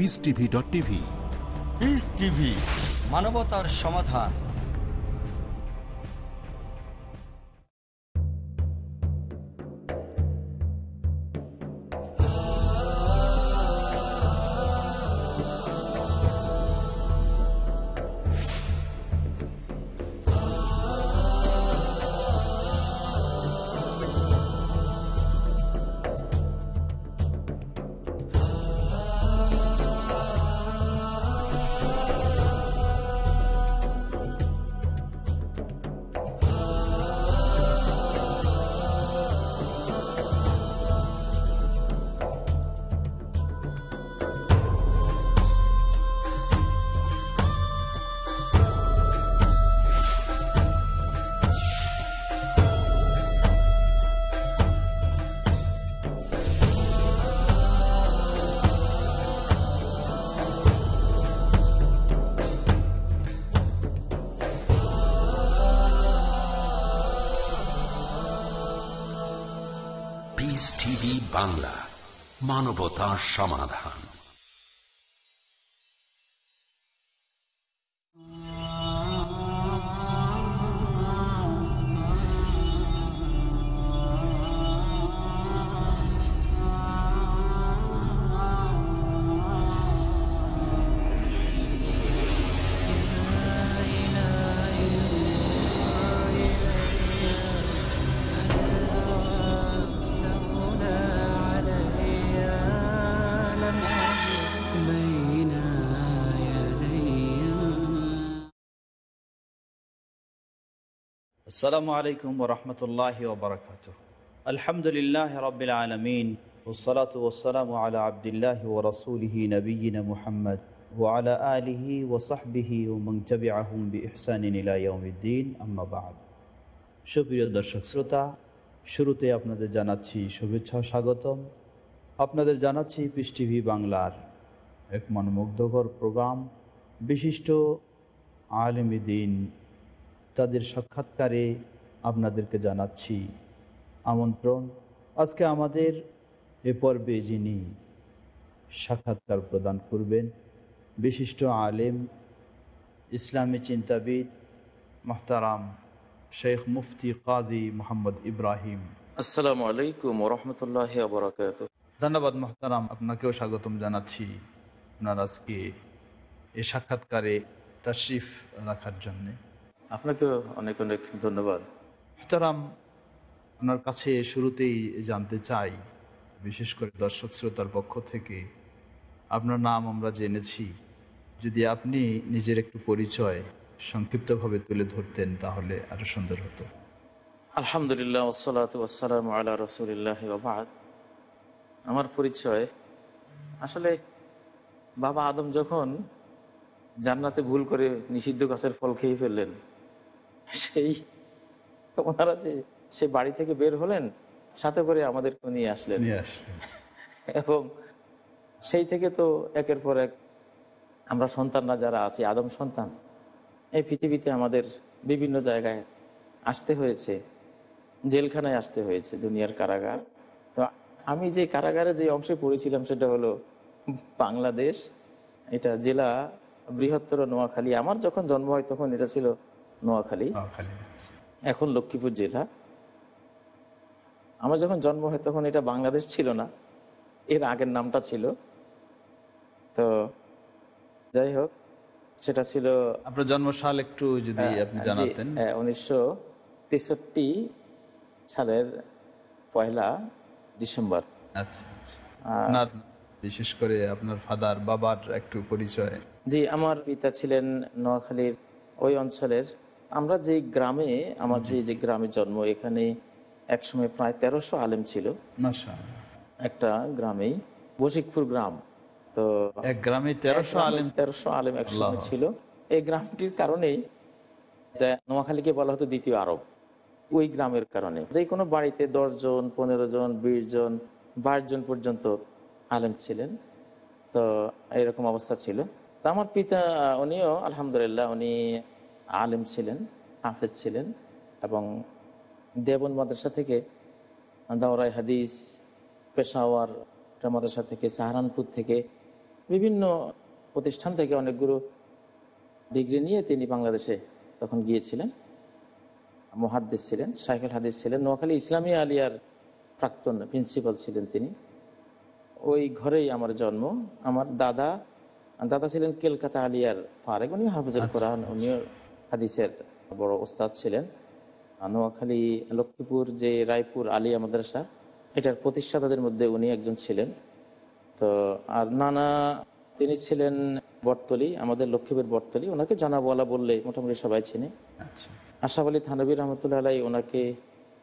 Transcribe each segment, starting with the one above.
Peace TV dot TV peace TV মানবতার সমাধান। বাংলা মানবতার সমাধান আসসালামু আলাইকুম ওরহমতুল্লাহ ওবরাকাত আলহামদুলিল্লাহ রবিল আলমিন ওসলাত ওসালাম আলা আবদুল্লাহ ও রসুলহি নবীন মুহাম্মদ ও আলা আলিহি ও সাহবিহি ও মংতবি আহম বি ইহসানিন ইলাইউদ্দিন আম্মাবাদ সুপ্রিয় দর্শক শ্রোতা, শুরুতে আপনাদের জানাচ্ছি শুভেচ্ছা স্বাগতম। আপনাদের জানাচ্ছি পিস টিভি বাংলার এক মনোমুগ্ধকর প্রোগ্রাম বিশিষ্ট আলেম দিন তাদের সাক্ষাৎকারে আপনাদেরকে জানাচ্ছি আমন্ত্রণ। আজকে আমাদের এ পর্বে যিনি সাক্ষাৎকার প্রদান করবেন বিশিষ্ট আলেম ইসলামী চিন্তাবিদ মোহতারাম শেখ মুফতি কাদি মোহাম্মদ ইব্রাহিম। আসসালামু আলাইকুম রহমতুল্লাহ বরাকাত ধন্যবাদ মোহতারাম আপনাকেও স্বাগতম জানাচ্ছি আপনার আজকে এ সাক্ষাৎকারে তাশরিফ রাখার জন্যে। আপনাকেও অনেক অনেক ধন্যবাদ। মোহতারাম আপনার কাছে শুরুতেই জানতে চাই বিশেষ করে দর্শক শ্রোতার পক্ষ থেকে আপনার নাম আমরা জেনেছি। যদি আপনি নিজের একটু পরিচয় সংক্ষিপ্তভাবে তুলে ধরতেন তাহলে আরও সুন্দর হতো। আলহামদুলিল্লাহ ওসালাত ওসালাম আল্লাহ রসুলিল্লাহ বাদ। আমার পরিচয় আসলে বাবা আদম যখন জান্নাতে ভুল করে নিষিদ্ধ গাছের ফল খেয়ে ফেললেন সেই ওনারা যে সে বাড়ি থেকে বের হলেন সাথে করে আমাদেরকে নিয়ে আসলেন। নিয়ে আসলেন। এবং সেই থেকে তো একের পর এক আমরা সন্তানরা যারা আছি আদম সন্তান এই পৃথিবীতে আমাদের বিভিন্ন জায়গায় আসতে হয়েছে জেলখানায় আসতে হয়েছে দুনিয়ার কারাগার। তো আমি যে কারাগারে যে অংশে পড়েছিলাম সেটা হলো বাংলাদেশ এটা জেলা বৃহত্তর নোয়াখালী। আমার যখন জন্ম হয় তখন এটা ছিল নোয়াখালী। এখন লক্ষ্মীপুর জেলা। আমার যখন জন্ম হয় তখন এটা বাংলাদেশ ছিল না। এর আগের নামটা ছিল। তো যাই হোক সেটা ছিল আপনার জন্মসাল একটু যদি আপনি জানাতেন। উনিশশো তেষট্টি সালের পয়লা ডিসেম্বর। আচ্ছা আচ্ছা। বিশেষ করে আপনার ফাদার বাবার একটু পরিচয়। জি আমার পিতা ছিলেন নোয়াখালীর ওই অঞ্চলের আমরা যে গ্রামে আমার যে যে গ্রামে জন্ম এখানে একসময় প্রায় তেরোশো আলেম ছিল। একটা গ্রামেই বশিকপুর গ্রাম। তো এক গ্রামে তেরোশো আলেম। তেরোশো আলেম একসময়। ছিল। এই গ্রামটির কারণেই নোয়াখালীকে বলা হতো দ্বিতীয় আরব। ওই গ্রামের কারণে। যে কোনো বাড়িতে দশজন পনেরো জন বিশ জন বাইশ জন পর্যন্ত আলেম ছিলেন। তো এরকম অবস্থা ছিল। তো আমার পিতা উনিও আলহামদুলিল্লাহ উনি আলেম ছিলেন হাফেজ ছিলেন এবং দেবন মাদ্রাসা থেকে দাওরাই হাদিস পেশাওয়ার মাদ্রাসা থেকে সাহারানপুর থেকে বিভিন্ন প্রতিষ্ঠান থেকে অনেকগুলো ডিগ্রি নিয়ে তিনি বাংলাদেশে তখন গিয়েছিলেন। মহাদ্দিস ছিলেন শাইখুল হাদিস ছিলেন নোয়াখালী ইসলামী আলিয়ার প্রাক্তন প্রিন্সিপাল ছিলেন তিনি। ওই ঘরেই আমার জন্ম। আমার দাদা দাদা ছিলেন কেলকাতা আলিয়ার ফারেক উনি হাফিজুল কোরআন উনিও হাদিসের বড় ওস্তাদ ছিলেন। নোয়াখালী লক্ষ্মীপুর যে রায়পুর আলিয়া মাদ্রাসা এটার প্রতিষ্ঠাতাদের মধ্যে উনি একজন ছিলেন। তো আর নানা তিনি ছিলেন বটতলি আমাদের লক্ষ্মীপুর বটতলি। ওনাকে জানাবওয়ালা বললে মোটামুটি সবাই চিনে। আচ্ছা। আশাফ আলী থানবী রহমতুল্লাহ আলাই ওনাকে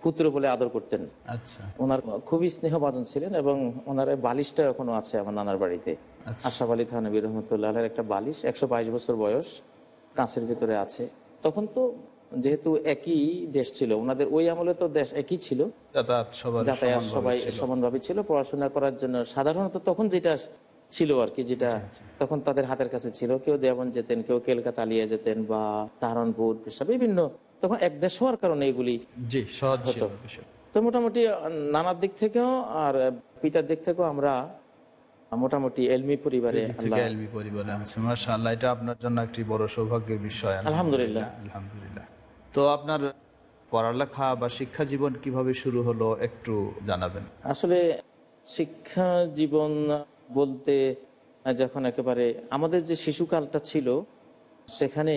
পুত্র বলে আদর করতেন। আচ্ছা। ওনার খুবই স্নেহভাজন ছিলেন এবং ওনার বালিশটা এখনও আছে আমার নানার বাড়িতে। আচ্ছা। আশাফ আলী থানবী রহমতুল্লাহ আলাইয়ের একটা বালিশ একশো বাইশ বছর বয়স। কাঁচের ভিতরে আছে। তখন তো যেহেতু একই দেশ ছিল ওনাদের ওই আমলে তো দেশ একই ছিল। যাতায়াত সবাই। সমানভাবে ছিল পড়াশোনা করার জন্য সাধারণত তখন যেটা ছিল আর কি যেটা আচ্ছা, তখন তাদের হাতের কাছে ছিল। কেউ দেওয়ান যেতেন কেউ কেলকাতা আলিয়া যেতেন বা তাহারনপুর বিভিন্ন। তখন এক দেশ হওয়ার কারণে এগুলি হতো। তো মোটামুটি নানার দিক থেকেও আর পিতার দিক থেকেও আমরা মোটামুটি এলমি পরিবারে এলবি পরিবারে মাশাআল্লাহ এটা আপনার জন্য একটি বড় সৌভাগ্যের বিষয়। আলহামদুলিল্লাহ। আলহামদুলিল্লাহ। তো আপনার পড়ালেখা বা শিক্ষা জীবন কীভাবে শুরু হলো একটু জানাবেন। আসলে শিক্ষা জীবন বলতে যখন একেবারে আমাদের যে শিশুকালটা ছিল সেখানে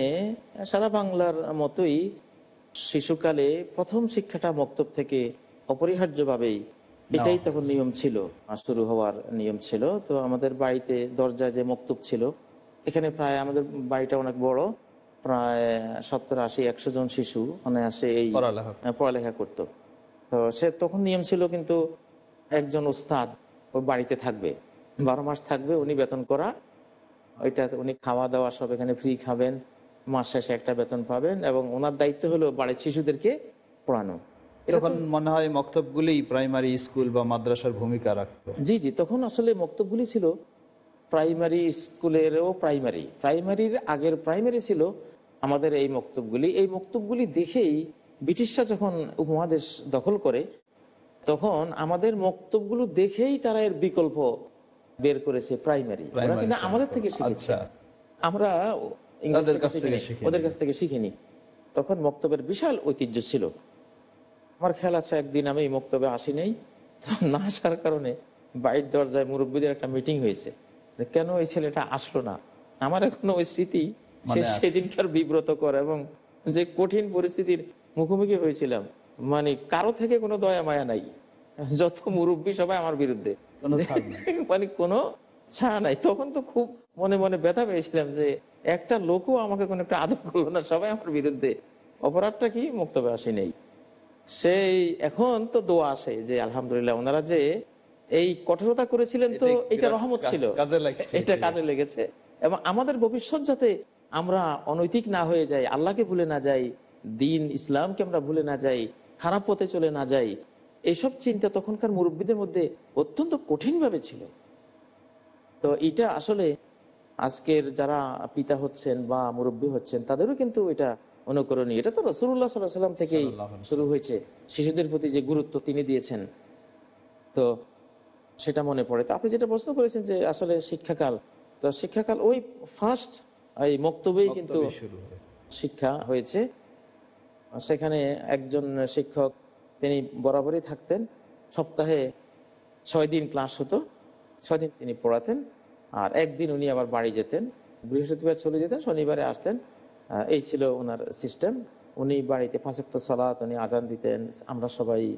সারা বাংলার মতোই শিশুকালে প্রথম শিক্ষাটা মক্তব থেকে অপরিহার্যভাবেই এটাই তখন নিয়ম ছিল শুরু হওয়ার নিয়ম ছিল। তো আমাদের বাড়িতে দরজায় যে মক্তব ছিল এখানে প্রায় আমাদের বাড়িটা অনেক বড় প্রায় সত্তর আশি একশো জন শিশু অনায়াসে এই পড়ালেখা করতো। তো সে তখন নিয়ম ছিল কিন্তু একজন উস্তাদ ওই বাড়িতে থাকবে বারো মাস থাকবে উনি বেতন করা ওইটা উনি খাওয়া দাওয়া সব এখানে ফ্রি খাবেন মাস শেষে একটা বেতন পাবেন এবং ওনার দায়িত্ব হলো বাড়ির শিশুদেরকে পড়ানো। তখন মনে হয় মক্তবগুলি প্রাইমারি স্কুল বা মাদ্রাসার ভূমিকা রাখতো। জি জি তখন আসলে বক্তব্যগুলি ছিল প্রাইমারি স্কুলেরও প্রাইমারি প্রাইমারির আগের প্রাইমারি ছিল আমাদের এই মক্তবগুলি। এই মক্তবগুলি দেখেই ব্রিটিশরা যখন উপমহাদেশ দখল করে তখন আমাদের মক্তবগুলো দেখেই তারা এর বিকল্প বের করেছে প্রাইমারি ওরা কিন্তু আমাদের থেকে আচ্ছা। শিখেছে আমরা শিখিনি, শিখে ওদের কাছ থেকে শিখিনি। তখন মক্তবের বিশাল ঐতিহ্য ছিল। আমার খেয়াল আছে একদিন আমি এই মক্তবে আসি নাই। তো না আসার কারণে বাইর দরজায় মুরব্বীদের একটা মিটিং হয়েছে। কেন ওই ছেলেটা আসলো না? আমার এখনও ওই স্মৃতি মনে। সেদিনকার বিব্রত করে এবং যে কঠিন পরিস্থিতির মুখোমুখি হয়েছিলাম মানে কারও থেকে কোনো দয়া মায়া নাই। যত মুরব্বী সবাই আমার বিরুদ্ধে। মানে কোনো ছাড়া নাই। তখন তো খুব মনে মনে ব্যথা পেয়েছিলাম যে একটা লোকও আমাকে কোনো একটা আদর করল না সবাই আমার বিরুদ্ধে। অপরাধটা কি? মুক্তবে আসে নেই। সেই এখন তো দোয়া আসে যে আলহামদুলিল্লাহ ওনারা যে এই কঠোরতা করেছিলেন তো এটা রহমত ছিল। এটা কাজে লেগেছে। এবং আমাদের ভবিষ্যৎ যাতে আমরা অনৈতিক না হয়ে যাই আল্লাহকে ভুলে না যাই দিন ইসলামকে আমরা ভুলে না যাই খারাপ পথে চলে না যাই এইসব চিন্তা তখনকার মুরব্বীদের মধ্যে অত্যন্ত কঠিনভাবে ছিল। তো এটা আসলে আজকের যারা পিতা হচ্ছেন বা মুরব্বী হচ্ছেন তাদেরও কিন্তু এটা অনুকরণীয়। এটা তো রসুল্লাহ সাল্লাহ সাল্লাম থেকেই শুরু হয়েছে। শিশুদের প্রতি যে গুরুত্ব তিনি দিয়েছেন তো সেটা মনে পড়ে। তো আপনি যেটা প্রশ্ন করেছেন যে আসলে শিক্ষাকাল তো শিক্ষাকাল ওই ফার্স্ট এই মক্তবেই কিন্তু। শিক্ষা হয়েছে। সেখানে একজন শিক্ষক তিনি বরাবরই থাকতেন। সপ্তাহে ছয় দিন ক্লাস হতো ছয় দিন তিনি পড়াতেন। আর একদিন উনি আবার বাড়ি যেতেন। বৃহস্পতিবার চলে যেতেন শনিবারে আসতেন। এই ছিল ওনার সিস্টেম। উনি বাড়িতে পাঁচক্ত সালাত উনি আজান দিতেন। আমরা সবাই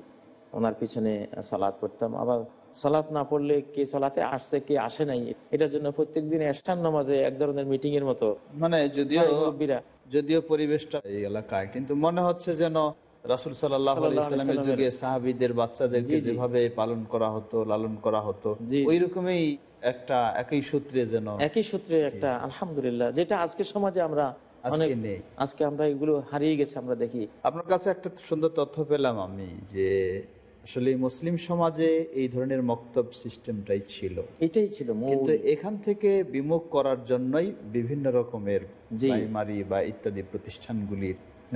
ওনার পিছনে সালাদ করতাম আবার সালাত না পড়লে কে সালাতে আসছে কে আসে নাই এটার জন্য প্রত্যেক দিন এসান নামাজে এক ধরনের মিটিং এর মতো। মানে যদিও মুরব্বীরা। যদিও পরিবেশটা এই এলাকায় কিন্তু মনে হচ্ছে যেন রাসুল সাল্লামের- যুগে সাহাবিদের বাচ্চাদেরকে। যেভাবে পালন করা হতো লালন করা হতো ওই রকমই একটা একই সূত্রে যেন একই সূত্রে একটা আলহামদুলিল্লাহ। যেটা আজকে সমাজে আমরা আজকে আমরা এগুলো হারিয়ে গেছে আমরা দেখি। আপনার কাছে একটা সুন্দর তথ্য পেলাম আমি যে আসলে মুসলিম সমাজে এই ধরনের মক্তব সিস্টেমটাই ছিল। এটাই ছিল কিন্তু এখান থেকে বিমুখ করার জন্যই বিভিন্ন রকমের জি। প্রাইমারি বা ইত্যাদি প্রতিষ্ঠানগুলির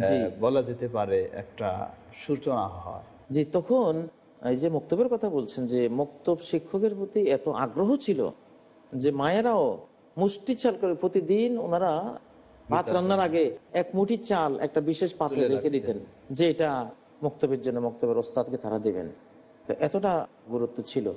জি। বলা যেতে পারে একটা সূচনা হয়। যে তখন এই যে মক্তবের কথা বলছেন যে মক্তব শিক্ষকের প্রতি এত আগ্রহ ছিল যে মায়েরাও মুষ্টি চাল করে প্রতিদিন ওনারা ভাত রান্নার আগে এক মুঠি চাল একটা বিশেষ পাত্রে রেখে দিতেন যে এটা মক্তবের জন্য মক্তবের ওস্তাদকে তারা দেবেন। তো এতটা গুরুত্ব ছিল।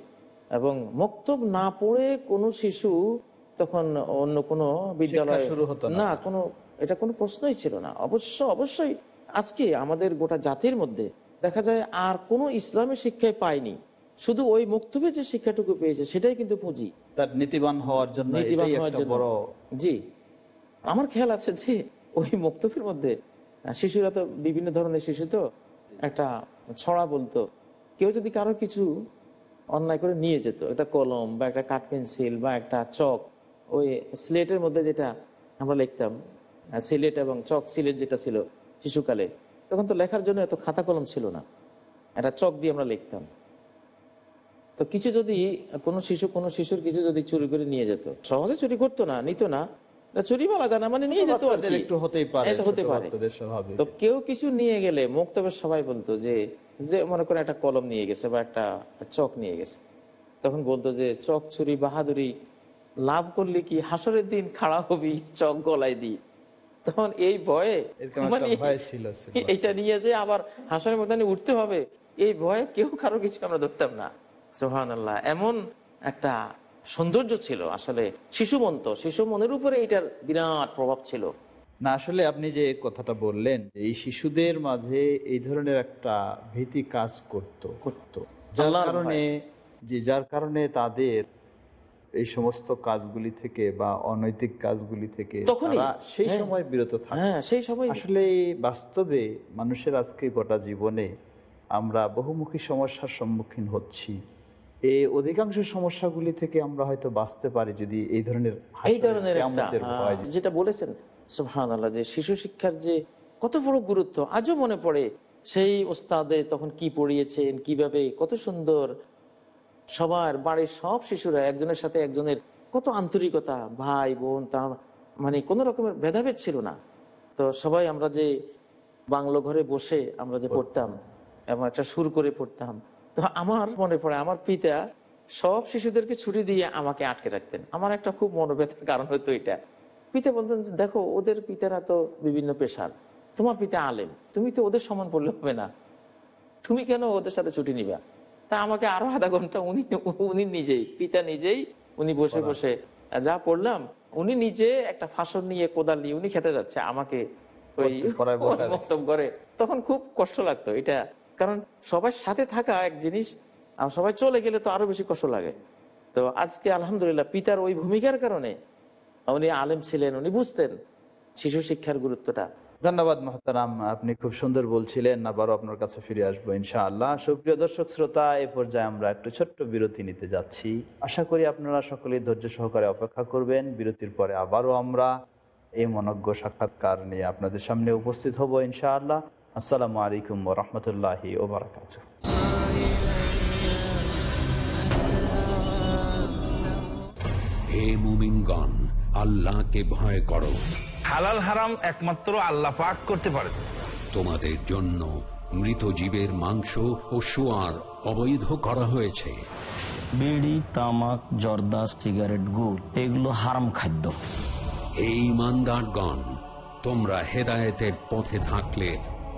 এবং মক্তব না পড়ে কোনো শিশু তখন অন্য কোনো বিদ্যালয় শুরু হতো না। কোনো এটা কোনো প্রশ্নই ছিল না। অবশ্য অবশ্যই আজকে আমাদের গোটা জাতির মধ্যে দেখা যায় আর কোনো ইসলামের শিক্ষায় পায়নি। শুধু ওই মুক্তবে যে শিক্ষাটুকু পেয়েছে সেটাই কিন্তু পুঁজি। তার নীতিবান হওয়ার জন্য নীতিবান হওয়ার জন্য। জি। আমার খেয়াল আছে যে ওই মক্তবের মধ্যে শিশুরা তো বিভিন্ন ধরনের শিশু তো, একটা ছড়া বলতো। কেউ যদি কারও কিছু অন্যায় করে নিয়ে যেত, একটা কলম বা একটা কাঠ পেন্সিল বা একটা চক, ওই স্লেটের মধ্যে যেটা আমরা লিখতাম সিলেট এবং চক সিলেট যেটা ছিল শিশুকালে, তখন তো লেখার জন্য এত খাতা কলম ছিল না। একটা চক দিয়ে আমরা লিখতাম। তো কিছু যদি কোনো শিশু, কোনো শিশুর কিছু যদি চুরি করে নিয়ে যেত, সহজে চুরি করতো না, নিত না চুরি বলা যায় না মানে নিয়ে যেত। একটু হতেই পারে হতে পারে তো কেউ কিছু নিয়ে গেলে মুক্তবের সবাই বলতো যে যে মনে করে একটা কলম নিয়ে গেছে বা একটা চক নিয়ে গেছে তখন বলতো যে চক চুরি বাহাদুরি লাভ করলে কি হাসরের দিন খাড়া হবি চক গলায় দি তখন এই ভয়ে মানে। এটা নিয়ে যে আবার হাসরের ময়দানে উঠতে হবে এই ভয়ে কেউ কারও কিছু আমরা ধরতাম না সোহান আল্লাহ এমন একটা সৌন্দর্য ছিল আসলে শিশু মন্ত শিশু মনের উপরে এটার বিরাট প্রভাব ছিল। না আসলে আপনি যে কথাটা বললেন যে এই শিশুদের মাঝে এই ধরনের একটা ভীতি কাজ করত করত। যার কারণে যে যার কারণে তাদের এই সমস্ত কাজগুলি থেকে বা অনৈতিক কাজগুলি থেকে সেই হ্যাঁ। সময় বিরত থাকে। হ্যাঁ সেই সময় আসলে বাস্তবে মানুষের আজকে গোটা জীবনে আমরা বহুমুখী সমস্যার সম্মুখীন হচ্ছি। এই অধিকাংশ সমস্যাগুলি থেকে আমরা হয়তো বাঁচতে পারি যদি এই ধরনের এই ধরনের আহ, যেটা বলেছেন সুহান আল্লাহ যে শিশু শিক্ষার যে কত বড় গুরুত্ব আজও মনে পড়ে সেই ওস্তাদে তখন কি পড়িয়েছেন কীভাবে কত সুন্দর সবার বাড়ির সব শিশুরা একজনের সাথে একজনের কত আন্তরিকতা ভাই বোন তার মানে কোনো রকমের ভেদাভেদ ছিল না। তো সবাই আমরা যে বাংলো ঘরে বসে আমরা যে পড়তাম এবং একটা সুর করে পড়তাম তো আমার মনে পড়ে আমার পিতা সব শিশুদেরকে ছুটি দিয়ে আমাকে আটকে রাখতেন। আমার একটা খুব মনোব্যথার কারণ হতো এটা। পিতা বলতেন দেখো ওদের পিতারা তো বিভিন্ন পেশার। তোমার পিতা আলেম। তুমি তো ওদের সমান পড়লে হবে না। তুমি কেন ওদের সাথে ছুটি নিবা? তা আমাকে আরও আধা ঘণ্টা উনি উনি নিজেই পিতা নিজেই উনি বসে বসে যা পড়লাম উনি নিজে একটা ফাঁসন নিয়ে কোদাল নিয়ে উনি খেতে যাচ্ছে আমাকে ওই করে। তখন খুব কষ্ট লাগতো এটা কারণ সবার সাথে থাকা এক জিনিস সবাই চলে গেলে তো আরও বেশি কষ্ট লাগে। তো আজকে আলহামদুলিল্লাহ পিতার ওই ভূমিকার কারণে উনি আলেম ছিলেন, উনি বুঝতেন শিশু শিক্ষার গুরুত্বটা। ধন্যবাদ মহতারাম, আপনি খুব সুন্দর বলছিলেন, আবারও আপনার কাছে ফিরে আসব ইনশাআল্লাহ। সুপ্রিয় দর্শক, শ্রোতা, এ পর্যায়ে আমরা একটু ছোট্ট বিরতি নিতে যাচ্ছি। আশা করি আপনারা সকলেই ধৈর্য সহকারে অপেক্ষা করবেন। বিরতির পরে আবারও আমরা এই মনজ্ঞ সাক্ষাৎকার নিয়ে আপনাদের সামনে উপস্থিত হব ইনশাআল্লাহ। আসসালামু আলাইকুম রহমতুল্লাহি ওবরাকাত হে মুমিনগণ আল্লাহকে ভয় করো। হালাল হারাম একমাত্র আল্লাহ পাক করতে পারেন তোমাদের জন্য মৃত জীবের মাংস ও সোয়ার অবৈধ করা হয়েছে। বিড়ি তামাক জর্দা সিগারেট গুড় এগুলো হারাম খাদ্য। হে ইমানদারগণ তোমরা হেদায়েতের পথে থাকলে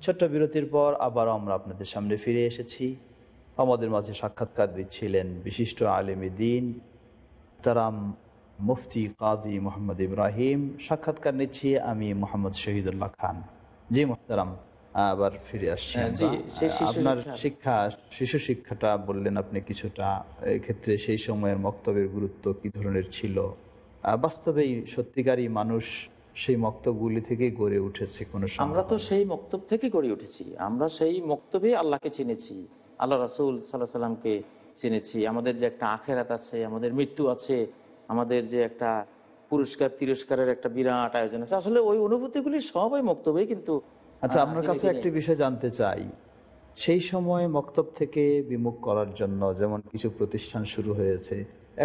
ছোট্ট বিরতির পর আবার আমরা আপনাদের সামনে ফিরে এসেছি। আমাদের মাঝে সাক্ষাৎকার দিচ্ছিলেন বিশিষ্ট আলেমী দিন তারাম মুফতি কাজী মোহাম্মদ ইব্রাহিম। সাক্ষাৎকার নিচ্ছি আমি মোহাম্মদ শহীদুল্লাহ খান। জি মোহতারাম আবার ফিরে আসছি হ্যাঁ, আপনার শিক্ষা- শিক্ষা শিশু শিক্ষাটা বললেন আপনি কিছুটা। ক্ষেত্রে সেই সময়ের মক্তবের গুরুত্ব কি ধরনের ছিল? বাস্তবেই সত্যিকারই মানুষ সেই মক্তবগুলি থেকেই গড়ে উঠেছে কোনো আমরা তো সেই মক্তব থেকে গড়ে উঠেছি। আমরা সেই মক্তবে আল্লাহকে চিনেছি। আল্লাহ রাসুল সাল্লাহ সাল্লামকে চিনেছি। আমাদের যে একটা আখেরাত আছে আমাদের মৃত্যু আছে আমাদের যে একটা পুরস্কার তিরস্কারের একটা বিরাট আয়োজন আছে। আসলে ওই অনুভূতিগুলি সব ওই মক্তবেই কিন্তু আচ্ছা আপনার কাছে একটি বিষয় জানতে চাই। সেই সময় মক্তব থেকে বিমুখ করার জন্য যেমন কিছু প্রতিষ্ঠান শুরু হয়েছে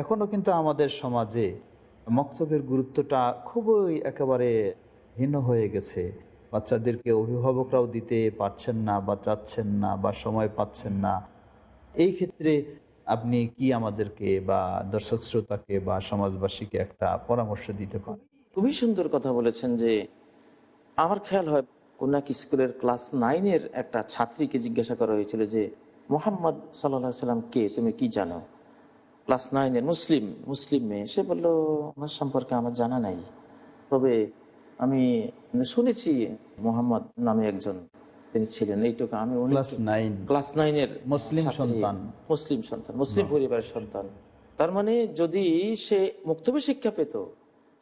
এখনও কিন্তু আমাদের সমাজে মক্তবের গুরুত্বটা খুবই একেবারে হীন হয়ে গেছে। বাচ্চাদেরকে অভিভাবকরাও দিতে পারছেন না বা চাচ্ছেন না বা সময় পাচ্ছেন না। এই ক্ষেত্রে আপনি কি আমাদেরকে বা দর্শক শ্রোতাকে বা সমাজবাসীকে একটা পরামর্শ দিতে পারেন? খুবই সুন্দর কথা বলেছেন যে আমার খেয়াল হয় কোন এক স্কুলের ক্লাস নাইনের একটা ছাত্রীকে জিজ্ঞাসা করা হয়েছিল যে, মোহাম্মদ সাল্লাহ সাল্লাম কে? তুমি কি জানো? ক্লাস নাইনের মুসলিম মুসলিম মেয়ে। সে বলল আমার সম্পর্কে আমার জানা নাই। তবে আমি শুনেছি মোহাম্মদ নামে একজন। তিনি ছিলেন। এইটুকু আমি ক্লাস নাইনের মুসলিম সন্তান। মুসলিম সন্তান। মুসলিম পরিবারের সন্তান। তার মানে যদি সে মুক্তবে শিক্ষা পেত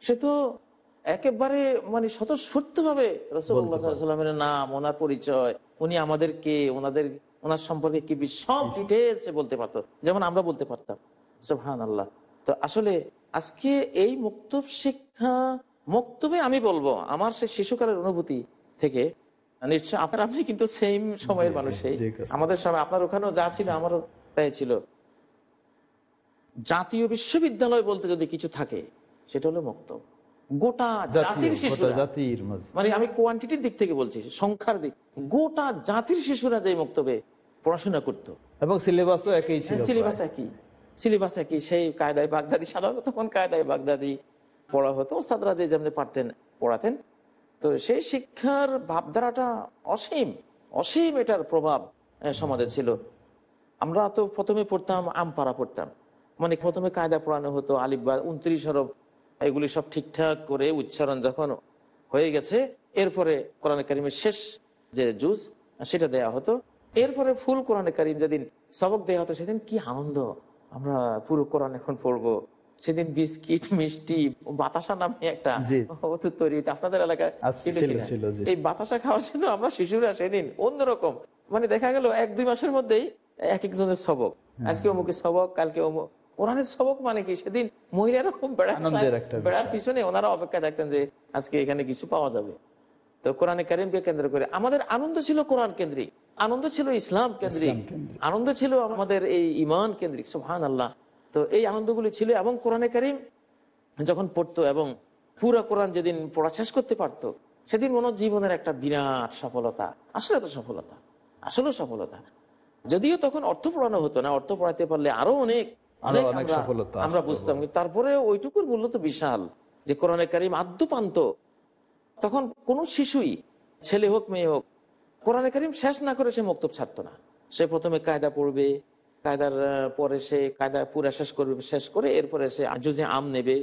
সে তো একেবারে মানে স্বতঃস্ফূর্ত ভাবে রসুল্লাহামের নাম ওনার পরিচয় উনি আমাদেরকে ওনাদের ওনার সম্পর্কে কি সব ডিটেলস বলতে পারতো। যেমন আমরা বলতে পারতাম। সোহান আল্লাহ তো আসলে আজকে এই মুক্তব শিক্ষা মুক্তবে আমি বলব আমার সেই শিশুকালের অনুভূতি থেকে নিশ্চয় আপনার আপনি কিন্তু সেম সময়ের মানুষই আমাদের সময় আপনার ওখানেও যা ছিল আমারও তাই ছিল। জাতীয় বিশ্ববিদ্যালয় বলতে যদি কিছু থাকে সেটা হলো গোটা জাতির শিশুরা। জাতির মানে আমি কোয়ান্টিটির দিক থেকে বলছি সংখ্যার দিক। গোটা জাতির শিশুরা যে মুক্তবে পড়াশোনা করতো। এবং সিলেবাসও একই ছিল সিলেবাস একই। সিলেবাস একই, সেই কায়দায় বাগদাদি, সাধারণত তখন কায়দায় বাগদাদি পড়া হতো। ওস্তাদরা যে যেমনি পারতেন পড়াতেন। তো সেই শিক্ষার ভাবধারাটা অসীম অসীম এটার প্রভাব সমাজে ছিল। আমরা তো প্রথমে পড়তাম, আমপাড়া পড়তাম। মানে প্রথমে কায়দা পড়ানো হতো আলিফবা উনত্রিশ হরফ, এগুলি সব ঠিকঠাক করে উচ্চারণ যখন হয়ে গেছে, এরপরে কোরআন কারিমের শেষ যে জুস, সেটা দেয়া হতো। এরপরে ফুল কোরআনে কারিম যেদিন সবক দেয়া হতো, সেদিন কি আনন্দ। আমরা পুরো কোরআন এখন পড়ব। সেদিন বিস্কিট মিষ্টি বাতাসা নামে একটা। তৈরি আপনাদের এলাকায়। এই বাতাসা খাওয়ার জন্য আমরা শিশুরা সেদিন অন্যরকম। মানে দেখা গেল এক দুই মাসের মধ্যেই এক একজনের সবক। হ্যাঁ। আজকে অমুকের সবক কালকে অমুক কোরআনের সবক মানে কি? সেদিন মহিলারা বেড়ার পিছনে ওনারা অপেক্ষা থাকতেন যে আজকে এখানে কিছু পাওয়া যাবে। তো কোরআনে কারিমকে কেন্দ্র করে? আমাদের আনন্দ ছিল কোরআন কেন্দ্রিক। আনন্দ ছিল ইসলাম কেন্দ্রিক। আনন্দ ছিল আমাদের এই ইমান কেন্দ্রিক সুহান আল্লাহ তো এই আনন্দগুলি ছিল এবং কোরআনে কারিম যখন পড়তো এবং পুরা কোরআন যেদিন পড়া শেষ করতে পারতো সেদিন মনে জীবনের একটা বিরাট সফলতা। আসলে তো সফলতা। আসলে সফলতা। যদিও তখন অর্থ পড়ানো হতো না অর্থ পড়াতে পারলে আরও অনেক আমরা-। বুঝতাম। তারপরে ওইটুকুর মূল্য তো বিশাল যে কোরআনে কারিম আদ্যপান্ত তখন কোনো শিশুই ছেলে হোক মেয়ে হোক কোরআনে কারিম শেষ না করে সে মক্তব ছাড়তো না। সে প্রথমে কায়দা পড়বে কায়দার পরে সে কায়দা পুরা শেষ করবে শেষ করে এরপরে সে আজুজে আম নেবে।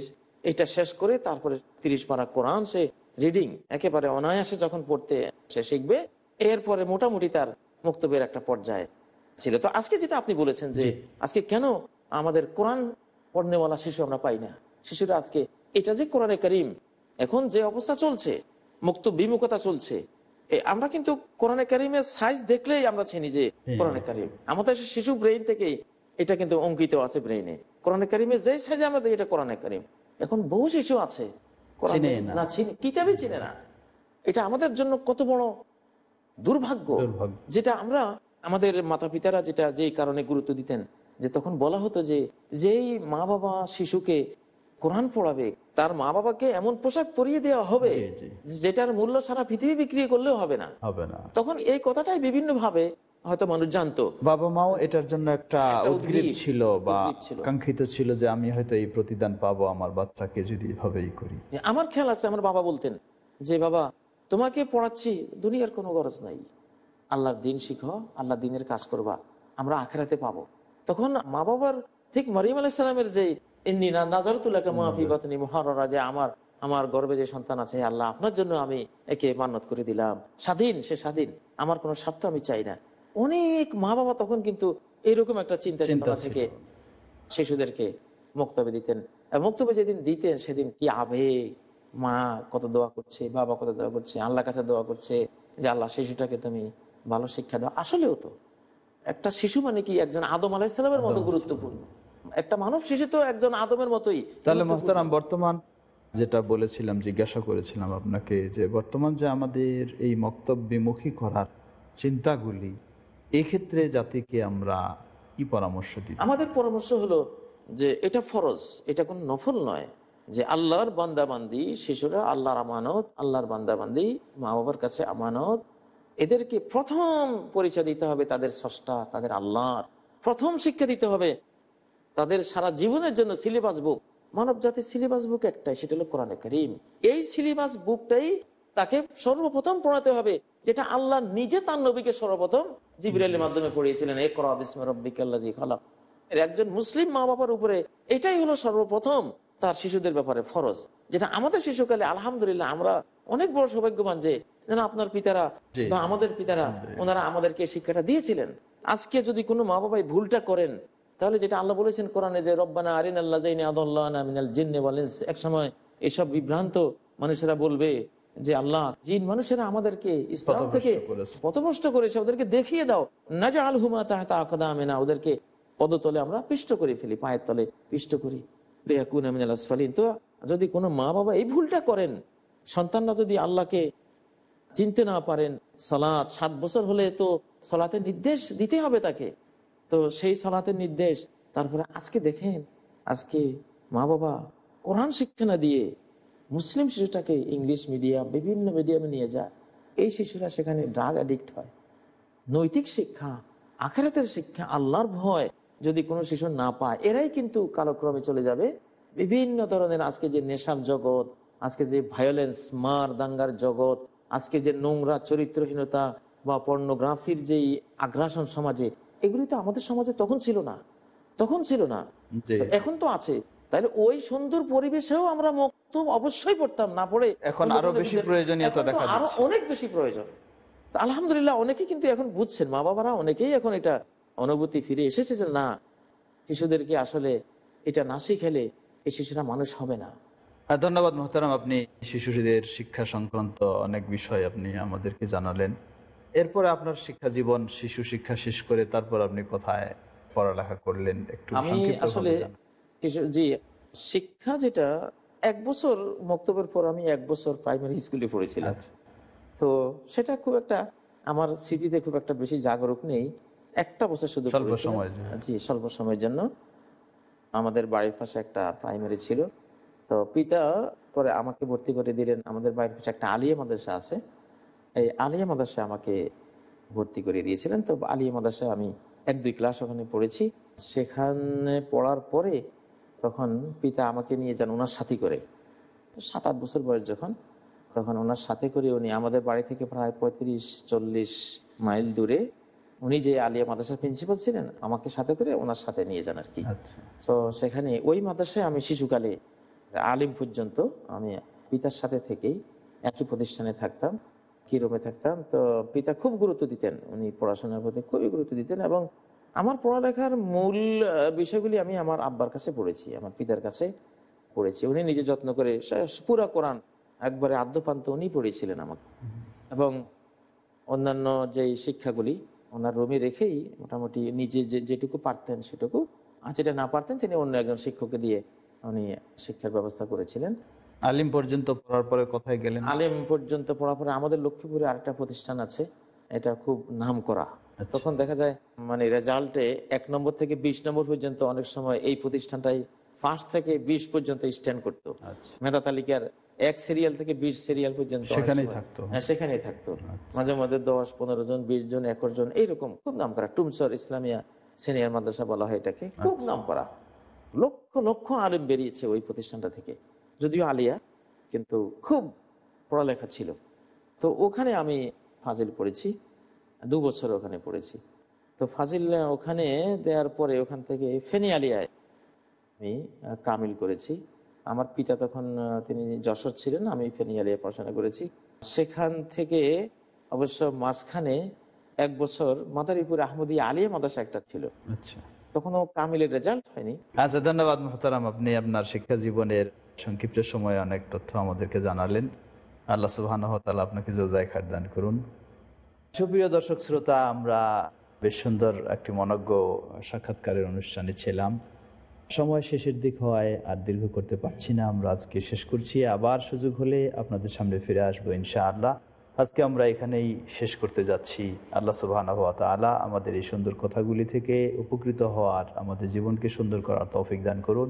এটা শেষ করে তারপরে তিরিশ পারা কোরআন সে রিডিং একেবারে অনায়াসে যখন পড়তে সে শিখবে এরপরে মোটামুটি তার মুক্তবের একটা পর্যায়ে ছিল। তো আজকে যেটা আপনি বলেছেন যে আজকে কেন আমাদের কোরআন পড়নেওয়ালা শিশু আমরা পাই না? শিশুরা আজকে এটা যে কোরআনে করিম এখন যে অবস্থা চলছে মুক্ত বিমুখতা চলছে আমরা কিন্তু কোরআনে কারিমের সাইজ দেখলেই আমরা চিনি যে কোরআনে কারিম। আমাদের শিশু ব্রেইন থেকেই এটা কিন্তু অঙ্কিত আছে ব্রেইনে কোরআনে কারিমে যে সাইজে আমরা দেখি এটা কোরআনে কারিম। এখন বহু শিশু আছে না। না চিনি কিতাবই চিনে না। এটা আমাদের জন্য কত বড় দুর্ভাগ্য। দুর্ভাগ্য। যেটা আমরা আমাদের মাতা পিতারা যেটা যেই কারণে গুরুত্ব দিতেন যে তখন বলা হতো যে যেই মা বাবা শিশুকে কোরআন পড়াবে তার মা বাবাকে এমন পোশাক পরিয়ে দেওয়া হবে। যেটার মূল্য সারা পৃথিবী বিক্রি করলেও হবে না। হবে না। তখন এই কথাটাই বিভিন্ন ভাবে হয়তো মানুষ জানতো। বাবা মাও এটার জন্য একটা উদ্গ্রীব, ছিল বা কাঙ্ক্ষিত ছিল। যে আমি হয়তো এই প্রতিদান পাবো আমার বাচ্চাকে যদি এভাবেই করি। আমার খেয়াল আছে আমার বাবা বলতেন যে বাবা তোমাকে পড়াচ্ছি দুনিয়ার কোনো গরজ নাই। আল্লাহর দিন শিখো আল্লাহ দিনের কাজ করবা আমরা আখেরাতে পাবো। তখন মা বাবার ঠিক মরিম আলাইসালামের যে যে আমার আমার গর্বে যে সন্তান আছে আল্লাহ আপনার জন্য আমি একে মান্নত করে দিলাম। স্বাধীন সে স্বাধীন। আমার কোনো স্বার্থ আমি চাই না। অনেক মা বাবা তখন কিন্তু এরকম একটা চিন্তা চিন্তা থেকে শিশুদেরকে মুক্তবে দিতেন। আর মুক্তবে যেদিন দিতেন সেদিন কি আবেগ? মা কত দোয়া করছে বাবা কত দোয়া করছে আল্লাহ কাছে দোয়া করছে যে আল্লাহ শিশুটাকে তুমি ভালো শিক্ষা দাও। আসলেও তো একটা শিশু মানে কি একজন আদম আলাইসালামের মতো গুরুত্বপূর্ণ। একটা মানব শিশু তো একজন আদমের মতোই। তাহলে। মোহতারাম বর্তমান যেটা বলেছিলাম জিজ্ঞাসা করেছিলাম আপনাকে যে বর্তমান যে আমাদের এই মক্তব্যমুখী করার চিন্তাগুলি এক্ষেত্রে জাতিকে আমরা কি পরামর্শ দিই আমাদের পরামর্শ হলো যে এটা ফরজ এটা কোন নফল নয় যে আল্লাহর বান্দাবান্দি শিশুরা আল্লাহর আমানত আল্লাহর বান্দাবান্দি মা বাবার কাছে আমানত। এদেরকে প্রথম পরিচয় দিতে হবে তাদের স্রষ্টা তাদের আল্লাহর। প্রথম শিক্ষা দিতে হবে তাদের সারা জীবনের জন্য সিলেবাস বুক মানব জাতির সিলেবাস বুক একটাই সেটা হলো কোরআনে করিম। এই সিলেবাস বুকটাই তাকে সর্বপ্রথম পড়াতে হবে যেটা আল্লাহ নিজে তার নবীকে সর্বপ্রথম জিবিরালের মাধ্যমে পড়িয়েছিলেন এ করা বিসমে রব্বিকাল্লাজি খালাক। এর একজন মুসলিম মা বাবার উপরে এটাই হলো সর্বপ্রথম তার শিশুদের ব্যাপারে ফরজ যেটা আমাদের শিশুকালে আলহামদুলিল্লাহ আমরা অনেক বড় সৌভাগ্যবান যে যেন আপনার পিতারা বা আমাদের পিতারা ওনারা আমাদেরকে শিক্ষাটা দিয়েছিলেন। আজকে যদি কোনো মা বাবাই ভুলটা করেন তাহলে যেটা আল্লাহ বলেছেন কোরআনে যে রব্বানা আরিন আল্লাহ জাইনি আদল্লাহ মিনাল জিন্নে বলেন এক সময় এসব বিভ্রান্ত মানুষেরা বলবে যে আল্লাহ জিন মানুষেরা আমাদেরকে ইসলাম থেকে। পথভ্রষ্ট করেছে ওদেরকে দেখিয়ে দাও। না যা আল হুমা তাহতা আকাদা আমেনা ওদেরকে পদতলে আমরা পিষ্ট করে ফেলি পায়ের তলে পিষ্ট করি। লেয়াকুন আমিনাল আসফালিন। তো যদি কোনো মা বাবা এই ভুলটা করেন সন্তানরা যদি আল্লাহকে চিনতে না পারেন সালাত সাত বছর হলে তো সালাতের নির্দেশ দিতে হবে তাকে। তো সেই সালাতের নির্দেশ। তারপরে আজকে দেখেন, আজকে মা বাবা কোরআন শিক্ষা না দিয়ে মুসলিম শিশুটাকে ইংলিশ মিডিয়াম, বিভিন্ন মিডিয়ামে নিয়ে যায়। এই শিশুরা সেখানে ড্রাগ অ্যাডিক্ট হয়। নৈতিক শিক্ষা, আখেরাতের শিক্ষা, আল্লাহর ভয় যদি কোনো শিশু না পায়, এরাই কিন্তু কালক্রমে চলে যাবে। বিভিন্ন ধরনের আজকে যে নেশার জগৎ, আজকে যে ভায়োলেন্স মার দাঙ্গার জগৎ, আজকে যে নোংরা চরিত্রহীনতা বা পর্নোগ্রাফির যেই আগ্রাসন সমাজে এগুলি তো আমাদের সমাজে তখন ছিল না। তখন ছিল না। এখন তো আছে। তাহলে ওই সুন্দর পরিবেশেও আমরা মুক্ত অবশ্যই পড়তাম না পড়ে এখন আরও বেশি প্রয়োজনীয়তা দেখা আরও অনেক বেশি প্রয়োজন। আলহামদুলিল্লাহ অনেকেই কিন্তু এখন বুঝছেন মা বাবারা অনেকেই এখন এটা অনুভূতি ফিরে এসেছে যে না শিশুদেরকে আসলে এটা না শিখেলে এই শিশুরা মানুষ হবে না। আর ধন্যবাদ মোহতারাম। আপনি শিশুদের শিক্ষা সংক্রান্ত অনেক বিষয় আপনি আমাদেরকে জানালেন। এরপরে আপনার শিক্ষা জীবন শিশু শিক্ষা শেষ করে তারপর আপনি কোথায় পড়ালেখা করলেন? একটু আমি আসলে। জি শিক্ষা যেটা এক বছর বক্তব্যের পর আমি এক বছর প্রাইমারি স্কুলে পড়েছিলাম। আচ্ছা। তো সেটা খুব একটা আমার স্মৃতিতে খুব একটা বেশি জাগরুক নেই। একটা বছর শুধু স্বল্প জন্য। জি স্বল্প সময়ের জন্য। আমাদের বাড়ির পাশে একটা প্রাইমারি ছিল। তো পিতা পরে আমাকে ভর্তি করে দিলেন। আমাদের বাড়ির পাশে একটা আলিয়া মাদ্রাসা আছে। এই আলিয়া মাদ্রাসা আমাকে ভর্তি করে দিয়েছিলেন। তো আলিয়া মাদ্রাসায় আমি এক দুই ক্লাস ওখানে পড়েছি। সেখানে পড়ার পরে তখন পিতা আমাকে নিয়ে যান ওনার সাথী করে। সাত আট বছর বয়স যখন তখন ওনার সাথে করে উনি আমাদের বাড়ি থেকে প্রায় পঁয়ত্রিশ চল্লিশ মাইল দূরে উনি যে আলিয়া মাদ্রাসার প্রিন্সিপাল ছিলেন আমাকে সাথে করে ওনার সাথে নিয়ে যান আর কি আচ্ছা। তো সেখানে ওই মাদ্রাসায় আমি শিশুকালে আলিম পর্যন্ত আমি পিতার সাথে থেকেই একই প্রতিষ্ঠানে থাকতাম। কি রুমে থাকতাম, তো পিতা খুব গুরুত্ব দিতেন। উনি পড়াশোনার প্রতি খুবই গুরুত্ব দিতেন এবং আমার পড়ালেখার মূল বিষয়গুলি আমি আমার আব্বার কাছে পড়েছি, আমার পিতার কাছে পড়েছি। উনি নিজে যত্ন করে পুরা কোরআন একবারে আদ্যপান্ত উনি পড়িয়েছিলেন আমাকে। এবং অন্যান্য যেই শিক্ষাগুলি ওনার রুমে রেখেই মোটামুটি নিজে যে, যেটুকু পারতেন সেটুকু, আর যেটা না পারতেন তিনি অন্য একজন শিক্ষককে দিয়ে উনি শিক্ষার ব্যবস্থা করেছিলেন। আলিম পর্যন্ত পড়ার পরে কোথায় গেলেন? আলেম পর্যন্ত পড়ার পরে আমাদের লক্ষ্মীপুরে আরেকটা প্রতিষ্ঠান আছে এটা খুব নাম করা তখন দেখা যায় মানে রেজাল্টে এক নম্বর থেকে বিশ নম্বর পর্যন্ত অনেক সময় এই প্রতিষ্ঠানটাই ফার্স্ট থেকে বিশ পর্যন্ত স্ট্যান্ড করতো। মেধা তালিকার এক সিরিয়াল থেকে বিশ সিরিয়াল পর্যন্ত সেখানেই থাকতো। হ্যাঁ সেখানেই থাকতো। মাঝে মাঝে দশ পনেরো জন বিশ জন একর জন এইরকম খুব নাম করা টুমসর ইসলামিয়া সিনিয়র মাদ্রাসা বলা হয় এটাকে খুব নাম করা লক্ষ লক্ষ আলেম বেরিয়েছে ওই প্রতিষ্ঠানটা থেকে। যদিও আলিয়া কিন্তু খুব পড়ালেখা ছিল। তো ওখানে আমি ফাজিল পড়েছি দু বছর ওখানে পড়েছি। তো ফাজিল ওখানে দেওয়ার পরে ওখান থেকে ফেনী আলিয়ায় আমি কামিল করেছি। আমার পিতা তখন তিনি যশোর ছিলেন আমি ফেনী আলিয়ায় পড়াশোনা করেছি। সেখান থেকে অবশ্য মাঝখানে এক বছর মাদারীপুর আহমদী আলিয়া মাদ্রাসা একটা ছিল। আচ্ছা। তখনও কামিলের রেজাল্ট হয়নি। আচ্ছা ধন্যবাদ মোহতারাম। আপনি আপনার শিক্ষা জীবনের সংক্ষিপ্ত সময়ে অনেক তথ্য আমাদেরকে জানালেন। আল্লাহ সুবাহ আপনাকে যোজায় খাট দান করুন। সুপ্রিয় দর্শক শ্রোতা, আমরা বেশ সুন্দর একটি মনজ্ঞ সাক্ষাৎকারের অনুষ্ঠানে ছিলাম। সময় শেষের দিক হওয়ায় আর দীর্ঘ করতে পারছি না। আমরা আজকে শেষ করছি। আবার সুযোগ হলে আপনাদের সামনে ফিরে আসব ইনশা আল্লাহ আজকে আমরা এখানেই শেষ করতে যাচ্ছি। আল্লাহ সুবাহ আলা আমাদের এই সুন্দর কথাগুলি থেকে উপকৃত হওয়ার, আমাদের জীবনকে সুন্দর করার তৌফিক দান করুন।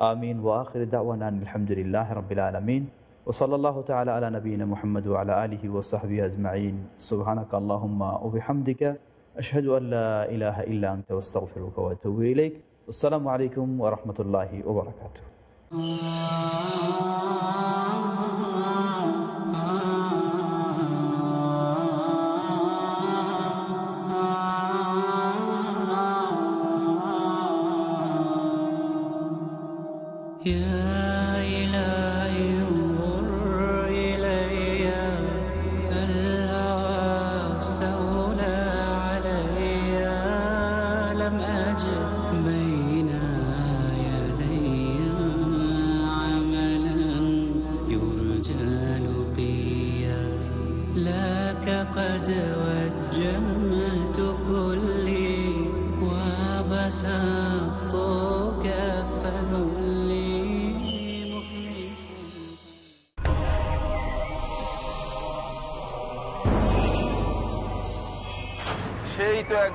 آمين. وآخر دعوانا أن الحمد لله رب العالمين وصلى الله تعالى على نبينا محمد وعلى آله وصحبه أجمعين. سبحانك اللهم وبحمدك أشهد أن لا إله إلا أنت وأستغفرك وأتوب إليك. السلام عليكم ورحمة الله وبركاته.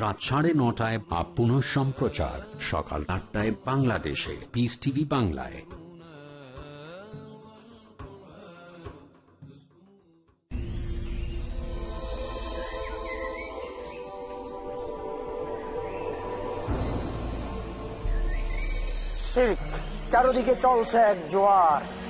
রাত সাড়ে নটায় বা পুনঃ সম্প্রচার, সকাল আটটায় বাংলাদেশে। পিস টিভি বাংলায়। চারদিকে চলছে এক জোয়ার।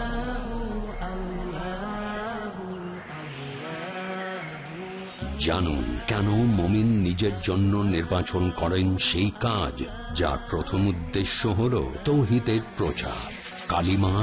জানুন কেন মমিন নিজের জন্য নির্বাচন করেন সেই কাজ, যার প্রথম উদ্দেশ্য হল তৌহিতের প্রচার। কালিমা